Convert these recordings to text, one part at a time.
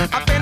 I've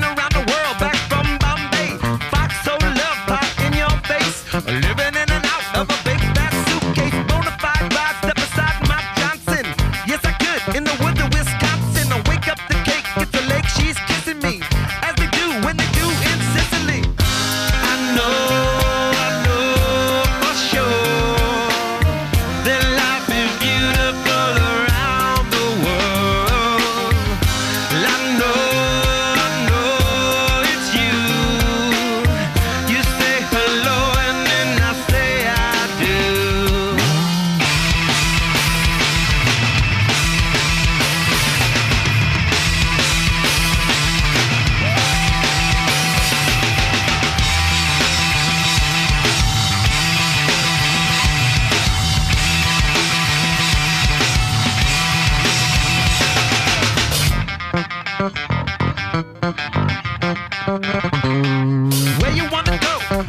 Where you wanna go,